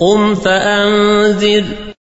قم فأنذر.